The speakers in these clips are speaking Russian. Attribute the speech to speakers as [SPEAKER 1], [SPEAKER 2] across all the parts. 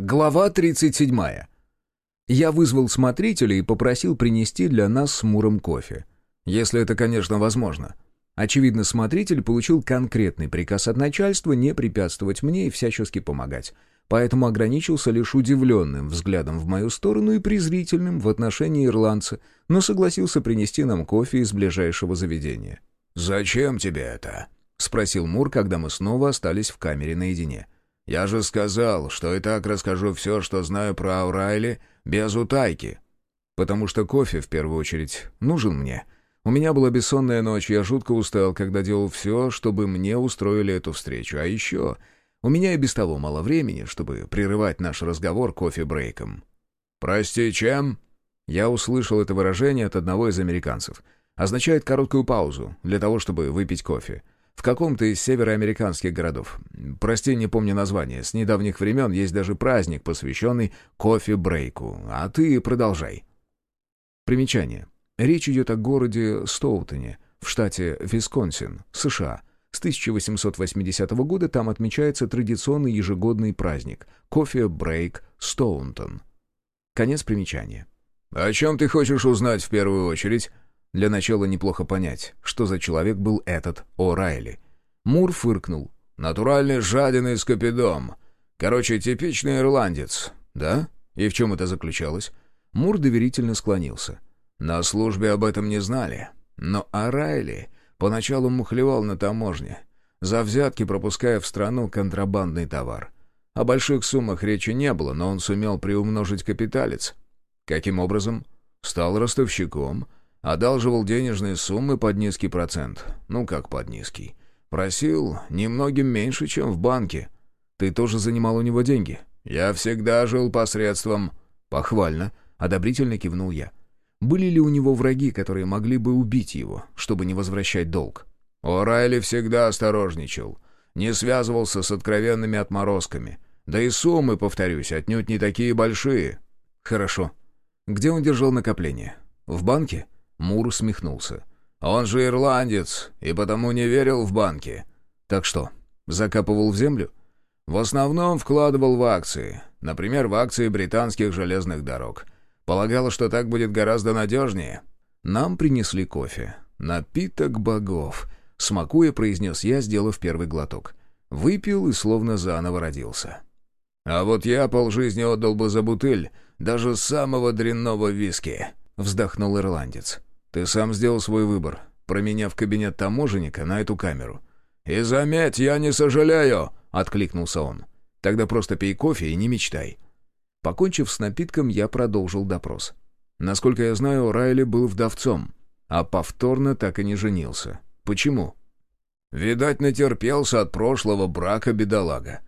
[SPEAKER 1] Глава 37. Я вызвал смотрителя и попросил принести для нас с Муром кофе. Если это, конечно, возможно. Очевидно, смотритель получил конкретный приказ от начальства не препятствовать мне и всячески помогать. Поэтому ограничился лишь удивленным взглядом в мою сторону и презрительным в отношении ирландца, но согласился принести нам кофе из ближайшего заведения.
[SPEAKER 2] «Зачем тебе это?»
[SPEAKER 1] — спросил Мур, когда мы снова остались в камере наедине.
[SPEAKER 2] — я же сказал, что и так расскажу все, что знаю про Аурайли, без утайки.
[SPEAKER 1] Потому что кофе, в первую очередь, нужен мне. У меня была бессонная ночь, я жутко устал, когда делал все, чтобы мне устроили эту встречу. А еще у меня и без того мало времени, чтобы прерывать наш разговор кофе-брейком.
[SPEAKER 2] «Прости, чем?»
[SPEAKER 1] Я услышал это выражение от одного из американцев. Означает короткую паузу для того, чтобы выпить кофе в каком-то из североамериканских городов. Прости, не помню название. С недавних времен есть даже праздник, посвященный кофе-брейку. А ты продолжай. Примечание. Речь идет о городе Стоутоне, в штате Висконсин, США. С 1880 года там отмечается традиционный ежегодный праздник – кофе-брейк Стоунтон. Конец примечания.
[SPEAKER 2] «О чем ты хочешь узнать в первую очередь?»
[SPEAKER 1] Для начала неплохо понять, что за человек был этот О'Райли. Мур фыркнул.
[SPEAKER 2] «Натуральный жадина из Скопидом. Короче, типичный ирландец. Да? И в чем это заключалось?»
[SPEAKER 1] Мур доверительно склонился.
[SPEAKER 2] «На службе об этом не знали. Но О'Райли поначалу мухлевал на таможне, за взятки пропуская в страну контрабандный товар. О больших суммах речи не было, но он сумел приумножить капиталец. Каким образом? Стал ростовщиком» Одалживал денежные суммы под низкий процент. Ну как под низкий? Просил немногим меньше, чем в банке.
[SPEAKER 1] Ты тоже занимал у него деньги?
[SPEAKER 2] Я всегда жил посредством.
[SPEAKER 1] Похвально. Одобрительно кивнул я. Были ли у него враги, которые могли бы убить его, чтобы не возвращать долг?
[SPEAKER 2] О'Райли всегда осторожничал. Не связывался с откровенными отморозками. Да и суммы, повторюсь, отнюдь не такие большие.
[SPEAKER 1] Хорошо. Где он держал накопление? В банке?
[SPEAKER 2] Мур усмехнулся. «Он же ирландец, и потому не верил в банки».
[SPEAKER 1] «Так что, закапывал в землю?»
[SPEAKER 2] «В основном вкладывал в акции. Например, в акции британских железных дорог. Полагал, что так будет гораздо надежнее».
[SPEAKER 1] Нам принесли кофе. «Напиток богов», — смакуя, произнес я, сделав первый глоток. Выпил и словно заново родился.
[SPEAKER 2] «А вот я полжизни отдал бы за бутыль, даже самого дрянного виски», — вздохнул ирландец. Ты сам сделал свой выбор, променяв кабинет таможенника на эту камеру. «И заметь, я не сожалею!» — откликнулся он.
[SPEAKER 1] «Тогда просто пей кофе и не мечтай». Покончив с напитком, я продолжил допрос. Насколько я знаю, Райли был вдовцом, а повторно так и не женился. Почему?
[SPEAKER 2] Видать, натерпелся от прошлого брака бедолага.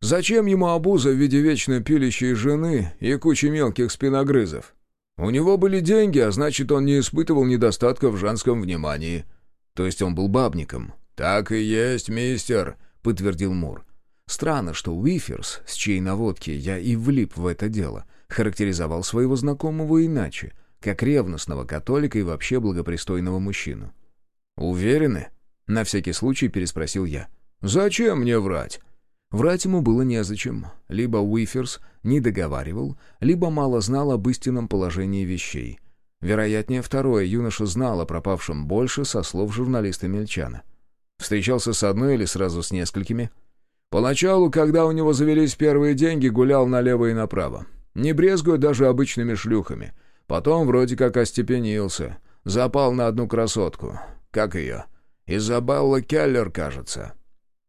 [SPEAKER 2] Зачем ему обуза в виде вечно пилищей жены и кучи мелких спиногрызов? У него были деньги, а значит, он не испытывал недостатка в женском внимании.
[SPEAKER 1] То есть он был бабником.
[SPEAKER 2] «Так и есть, мистер», — подтвердил Мур.
[SPEAKER 1] Странно, что Уиферс, с чьей наводки я и влип в это дело, характеризовал своего знакомого иначе, как ревностного католика и вообще благопристойного мужчину.
[SPEAKER 2] «Уверены?» — на всякий случай переспросил я. «Зачем мне врать?»
[SPEAKER 1] Врать ему было незачем. Либо Уиферс не договаривал, либо мало знал об истинном положении вещей. Вероятнее, второе, юноша знал о пропавшем больше со слов журналиста Мельчана. Встречался с одной или сразу с несколькими?
[SPEAKER 2] Поначалу, когда у него завелись первые деньги, гулял налево и направо. Не брезгуя даже обычными шлюхами. Потом вроде как остепенился. Запал на одну красотку. Как ее? Изабелла Келлер, кажется.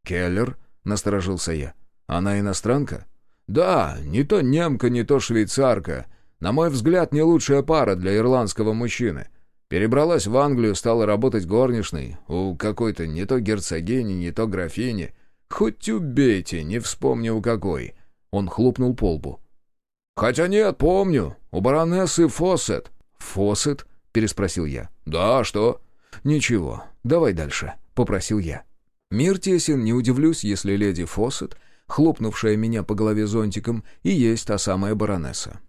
[SPEAKER 1] «Келлер?» — насторожился я. «Она иностранка?»
[SPEAKER 2] «Да, не то немка, не то швейцарка. На мой взгляд, не лучшая пара для ирландского мужчины. Перебралась в Англию, стала работать горничной у какой-то не то герцогини, не то графини. Хоть убейте, не вспомню у какой».
[SPEAKER 1] Он хлопнул по лбу.
[SPEAKER 2] «Хотя нет, помню. У баронессы Фоссет».
[SPEAKER 1] «Фоссет?» — переспросил я.
[SPEAKER 2] «Да, что?»
[SPEAKER 1] «Ничего, давай дальше», — попросил я. Мир тесен, не удивлюсь, если леди Фоссет хлопнувшая меня по голове зонтиком, и есть та самая баронесса.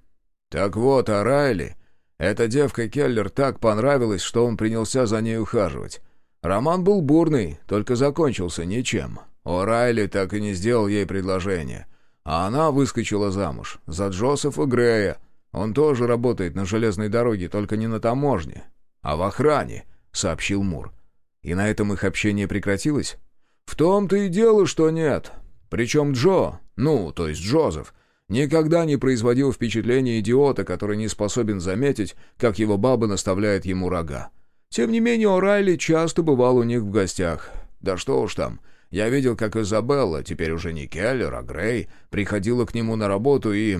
[SPEAKER 2] «Так вот, а Райли, эта девка Келлер так понравилась, что он принялся за ней ухаживать. Роман был бурный, только закончился ничем. О Райли так и не сделал ей предложение. а она выскочила замуж за Джозефа Грея. Он тоже работает на железной дороге, только не на таможне, а в охране», — сообщил Мур.
[SPEAKER 1] «И на этом их общение прекратилось?»
[SPEAKER 2] «В том-то и дело, что нет. Причем Джо, ну, то есть Джозеф, никогда не производил впечатления идиота, который не способен заметить, как его баба наставляет ему рога. Тем не менее, О'Райли часто бывал у них в гостях. Да что уж там, я видел, как Изабелла, теперь уже не Келлер, а Грей, приходила к нему на работу и...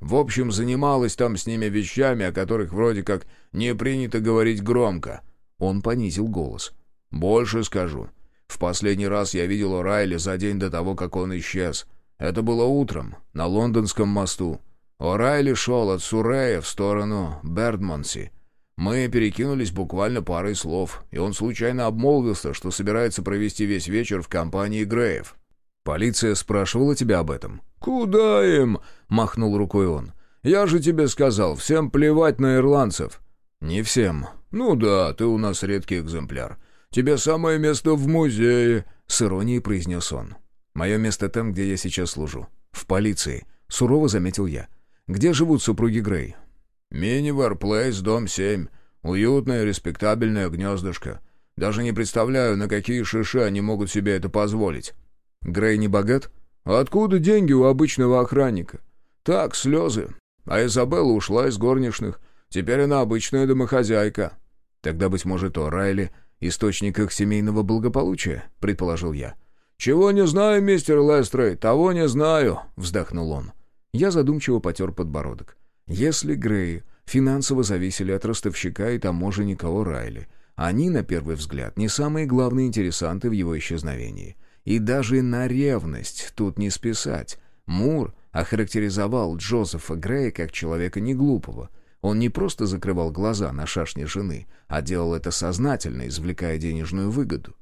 [SPEAKER 2] В общем, занималась там с ними вещами, о которых вроде как не принято говорить громко. Он понизил голос. «Больше скажу. В последний раз я видел О'Райли за день до того, как он исчез. Это было утром, на Лондонском мосту. О'Райли шел от Сурея в сторону Бердмонси. Мы перекинулись буквально парой слов, и он случайно обмолвился, что собирается провести весь вечер в компании Греев.
[SPEAKER 1] «Полиция спрашивала тебя об этом?»
[SPEAKER 2] «Куда им?» — махнул рукой он. «Я же тебе сказал, всем плевать на ирландцев».
[SPEAKER 1] «Не всем».
[SPEAKER 2] «Ну да, ты у нас редкий экземпляр. Тебе самое место в музее», —
[SPEAKER 1] с иронией произнес он. «Мое место там, где я сейчас служу. В полиции», — сурово заметил я. «Где живут супруги Грей?»
[SPEAKER 2] «Минивар Плейс, дом 7. Уютное, респектабельное гнездышко. Даже не представляю, на какие шиши они могут себе это позволить».
[SPEAKER 1] «Грей не богат?»
[SPEAKER 2] «Откуда деньги у обычного охранника?» «Так, слезы. А Изабелла ушла из горничных. Теперь она обычная домохозяйка».
[SPEAKER 1] «Тогда, быть может, о Райли источник их семейного благополучия», — предположил я.
[SPEAKER 2] «Чего не знаю, мистер Лестрей, того не знаю», — вздохнул он.
[SPEAKER 1] Я задумчиво потер подбородок. Если Греи финансово зависели от ростовщика и таможенника О'Райли, они, на первый взгляд, не самые главные интересанты в его исчезновении. И даже на ревность тут не списать. Мур охарактеризовал Джозефа Грея как человека неглупого, он не просто закрывал глаза на шашни жены, а делал это сознательно, извлекая денежную выгоду.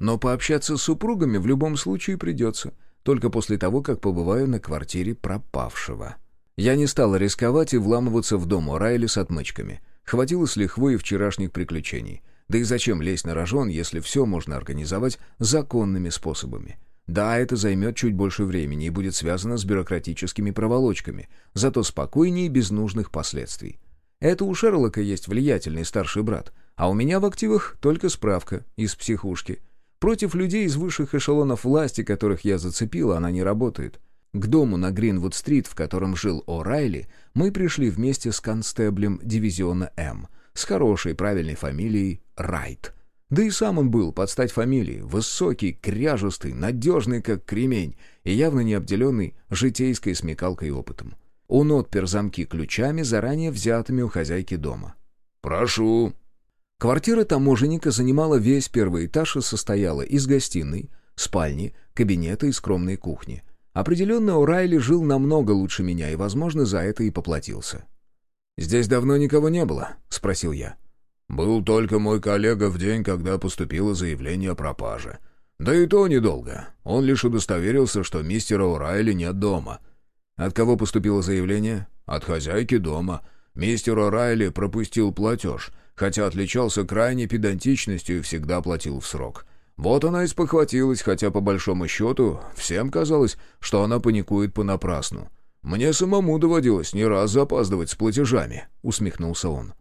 [SPEAKER 1] Но пообщаться с супругами в любом случае придется, только после того, как побываю на квартире пропавшего. Я не стал рисковать и вламываться в дом Райли с отмычками. Хватило с лихвой и вчерашних приключений. Да и зачем лезть на рожон, если все можно организовать законными способами? Да, это займет чуть больше времени и будет связано с бюрократическими проволочками, зато спокойнее и без нужных последствий. Это у Шерлока есть влиятельный старший брат, а у меня в активах только справка из психушки. Против людей из высших эшелонов власти, которых я зацепила, она не работает. К дому на Гринвуд-стрит, в котором жил О'Райли, мы пришли вместе с констеблем дивизиона М, с хорошей правильной фамилией Райт. Да и сам он был, под стать фамилии, высокий, кряжестый, надежный, как кремень, и явно не обделенный житейской смекалкой и опытом. Он отпер замки ключами, заранее взятыми у хозяйки дома.
[SPEAKER 2] «Прошу».
[SPEAKER 1] Квартира таможенника занимала весь первый этаж и состояла из гостиной, спальни, кабинета и скромной кухни. Определенно, О'Райли жил намного лучше меня и, возможно, за это и поплатился.
[SPEAKER 2] «Здесь давно никого не было?» — спросил я. «Был только мой коллега в день, когда поступило заявление о пропаже. Да и то недолго. Он лишь удостоверился, что мистера О'Райли нет дома».
[SPEAKER 1] «От кого поступило заявление?»
[SPEAKER 2] «От хозяйки дома. Мистер О'Райли пропустил платеж, хотя отличался крайней педантичностью и всегда платил в срок. Вот она и спохватилась, хотя по большому счету всем казалось, что она паникует понапрасну. Мне самому доводилось не раз запаздывать с платежами», — усмехнулся он.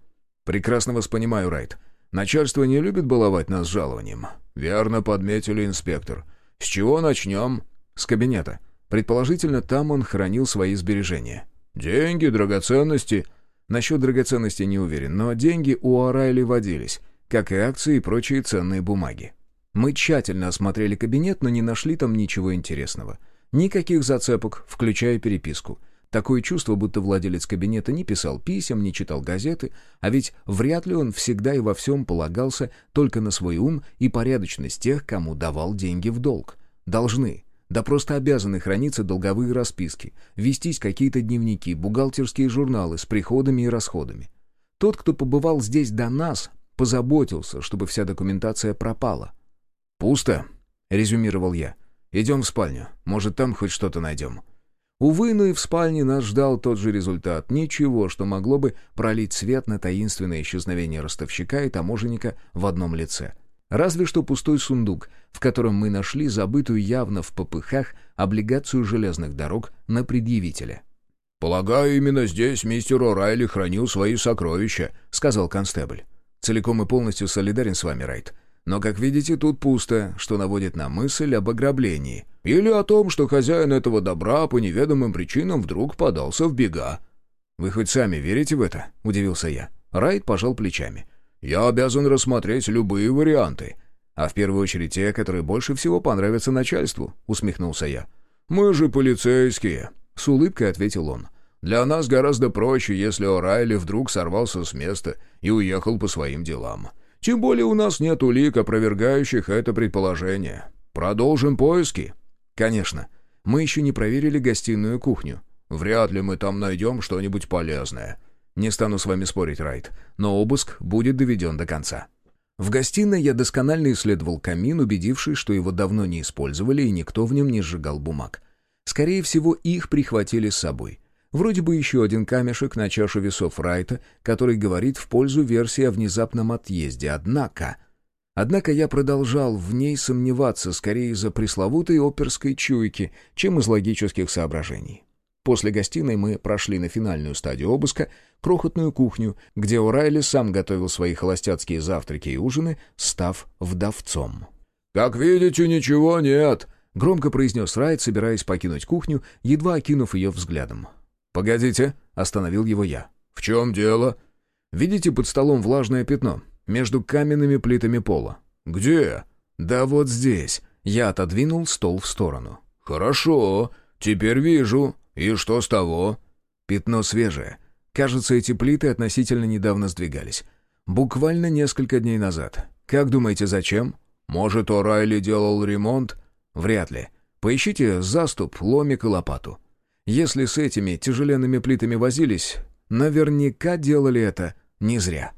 [SPEAKER 1] «Прекрасно вас понимаю, Райт. Начальство не любит баловать нас жалованием».
[SPEAKER 2] «Верно подметили, инспектор. С чего начнем?»
[SPEAKER 1] «С кабинета. Предположительно, там он хранил свои сбережения».
[SPEAKER 2] «Деньги, драгоценности...»
[SPEAKER 1] «Насчет драгоценностей не уверен, но деньги у О'Райли водились, как и акции и прочие ценные бумаги. Мы тщательно осмотрели кабинет, но не нашли там ничего интересного. Никаких зацепок, включая переписку. Такое чувство, будто владелец кабинета не писал писем, не читал газеты, а ведь вряд ли он всегда и во всем полагался только на свой ум и порядочность тех, кому давал деньги в долг. Должны, да просто обязаны храниться долговые расписки, вестись какие-то дневники, бухгалтерские журналы с приходами и расходами. Тот, кто побывал здесь до нас, позаботился, чтобы вся документация пропала.
[SPEAKER 2] «Пусто», — резюмировал я. «Идем в спальню, может, там хоть что-то найдем».
[SPEAKER 1] Увы, но и в спальне нас ждал тот же результат. Ничего, что могло бы пролить свет на таинственное исчезновение ростовщика и таможенника в одном лице.
[SPEAKER 2] Разве что пустой сундук, в котором мы нашли забытую явно в попыхах облигацию железных дорог на предъявителя.
[SPEAKER 1] «Полагаю, именно здесь мистер О'Райли хранил свои сокровища», —
[SPEAKER 2] сказал констебль. «Целиком и полностью солидарен с вами, Райт. Но, как видите, тут пусто, что наводит на мысль об ограблении.
[SPEAKER 1] Или о том, что хозяин этого добра по неведомым причинам вдруг подался в бега».
[SPEAKER 2] «Вы хоть сами верите в это?» — удивился я. Райт пожал плечами.
[SPEAKER 1] «Я обязан рассмотреть любые варианты».
[SPEAKER 2] «А в первую очередь те, которые больше всего понравятся начальству», — усмехнулся я.
[SPEAKER 1] «Мы же полицейские»,
[SPEAKER 2] с улыбкой ответил он.
[SPEAKER 1] «Для нас гораздо проще, если О'Райли вдруг сорвался с места и уехал по своим делам. Тем более у нас нет улик, опровергающих это предположение. Продолжим поиски?»
[SPEAKER 2] «Конечно. Мы еще не проверили гостиную кухню».
[SPEAKER 1] «Вряд ли мы там найдем что-нибудь полезное».
[SPEAKER 2] «Не стану с вами спорить, Райт, но обыск будет доведен до конца». В гостиной я досконально исследовал камин, убедившись, что его давно не использовали и никто в нем не сжигал бумаг. Скорее всего, их прихватили с собой. Вроде бы еще один камешек на чашу весов Райта, который говорит в пользу версии о внезапном отъезде. Однако... Однако я продолжал в ней сомневаться скорее из-за пресловутой оперской чуйки, чем из логических соображений. После гостиной мы прошли на финальную стадию обыска, крохотную кухню, где Урайли сам готовил свои холостяцкие завтраки и ужины, став вдовцом.
[SPEAKER 1] «Как видите, ничего нет»,
[SPEAKER 2] Громко произнес Райт, собираясь покинуть кухню, едва окинув ее взглядом.
[SPEAKER 1] «Погодите», — остановил его я. «В чем дело?»
[SPEAKER 2] «Видите под столом влажное пятно? Между каменными плитами пола».
[SPEAKER 1] «Где?»
[SPEAKER 2] «Да вот здесь». Я отодвинул стол в сторону.
[SPEAKER 1] «Хорошо. Теперь вижу. И что с того?»
[SPEAKER 2] «Пятно свежее. Кажется, эти плиты относительно недавно сдвигались. Буквально несколько дней назад. Как думаете, зачем?»
[SPEAKER 1] «Может, О'Райли делал ремонт?»
[SPEAKER 2] Вряд ли. Поищите заступ, ломик и лопату. Если с этими тяжеленными плитами возились, наверняка делали это не зря.